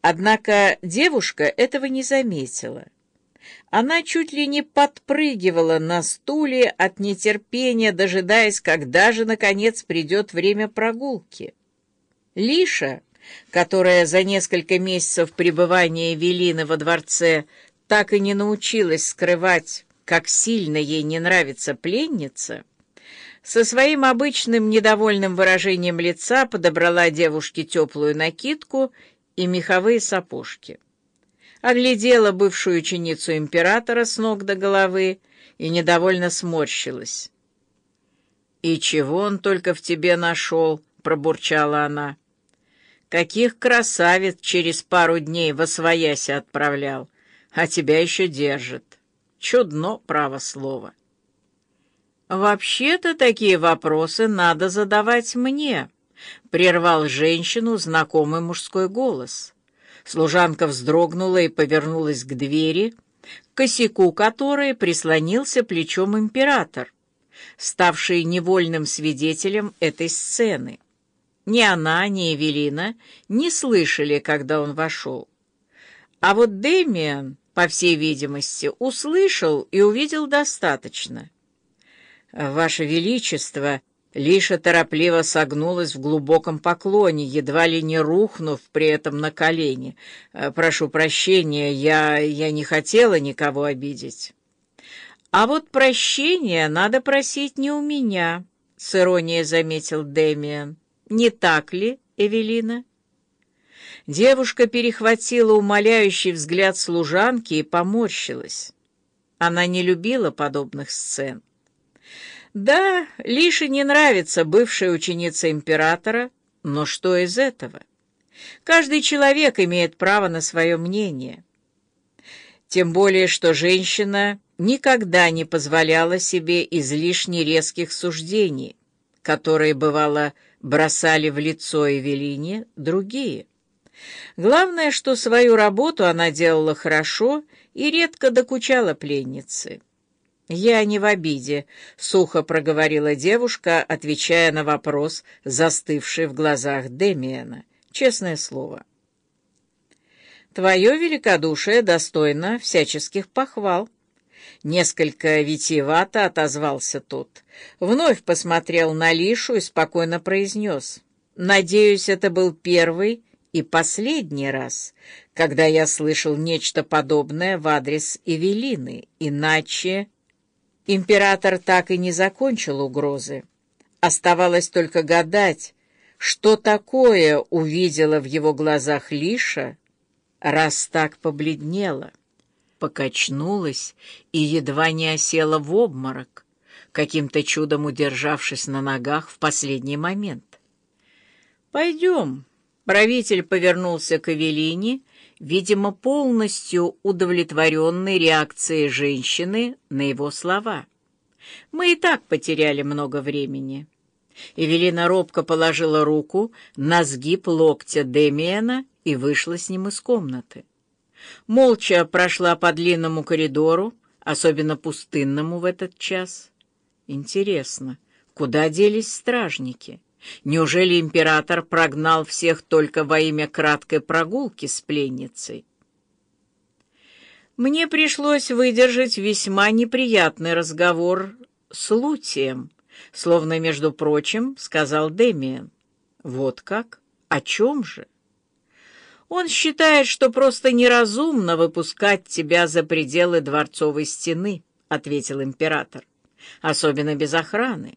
Однако девушка этого не заметила. Она чуть ли не подпрыгивала на стуле от нетерпения, дожидаясь, когда же, наконец, придет время прогулки. Лиша, которая за несколько месяцев пребывания Велины во дворце так и не научилась скрывать, как сильно ей не нравится пленница, со своим обычным недовольным выражением лица подобрала девушке теплую накидку и меховые сапожки. Оглядела бывшую ученицу императора с ног до головы и недовольно сморщилась. «И чего он только в тебе нашел?» — пробурчала она. «Каких красавиц через пару дней во свояси отправлял, а тебя еще держит. Чудно, право слово». «Вообще-то такие вопросы надо задавать мне», — прервал женщину знакомый мужской голос. Служанка вздрогнула и повернулась к двери, к косяку которой прислонился плечом император, ставший невольным свидетелем этой сцены. Ни она, ни Эвелина не слышали, когда он вошел. А вот Дэмиан, по всей видимости, услышал и увидел достаточно — «Ваше Величество!» Лиша торопливо согнулась в глубоком поклоне, едва ли не рухнув при этом на колени. «Э, «Прошу прощения, я, я не хотела никого обидеть». «А вот прощения надо просить не у меня», — с иронией заметил Дэмиан. «Не так ли, Эвелина?» Девушка перехватила умоляющий взгляд служанки и поморщилась. Она не любила подобных сцен. Да, Лише не нравится бывшая ученица императора, но что из этого? Каждый человек имеет право на свое мнение. Тем более, что женщина никогда не позволяла себе излишне резких суждений, которые, бывало, бросали в лицо Эвелине другие. Главное, что свою работу она делала хорошо и редко докучала пленнице. «Я не в обиде», — сухо проговорила девушка, отвечая на вопрос, застывший в глазах Демиана. «Честное слово». «Твое великодушие достойно всяческих похвал». Несколько витиевато отозвался тот. Вновь посмотрел на Лишу и спокойно произнес. «Надеюсь, это был первый и последний раз, когда я слышал нечто подобное в адрес Эвелины, иначе...» Император так и не закончил угрозы. Оставалось только гадать, что такое увидела в его глазах Лиша, раз так побледнела, покачнулась и едва не осела в обморок, каким-то чудом удержавшись на ногах в последний момент. «Пойдем», — правитель повернулся к Эвелине, видимо, полностью удовлетворенной реакцией женщины на его слова. «Мы и так потеряли много времени». Эвелина робко положила руку на сгиб локтя Демиана и вышла с ним из комнаты. Молча прошла по длинному коридору, особенно пустынному в этот час. Интересно, куда делись стражники? Неужели император прогнал всех только во имя краткой прогулки с пленницей? Мне пришлось выдержать весьма неприятный разговор с Лутием, словно, между прочим, сказал Демиан. Вот как? О чем же? Он считает, что просто неразумно выпускать тебя за пределы дворцовой стены, ответил император, особенно без охраны.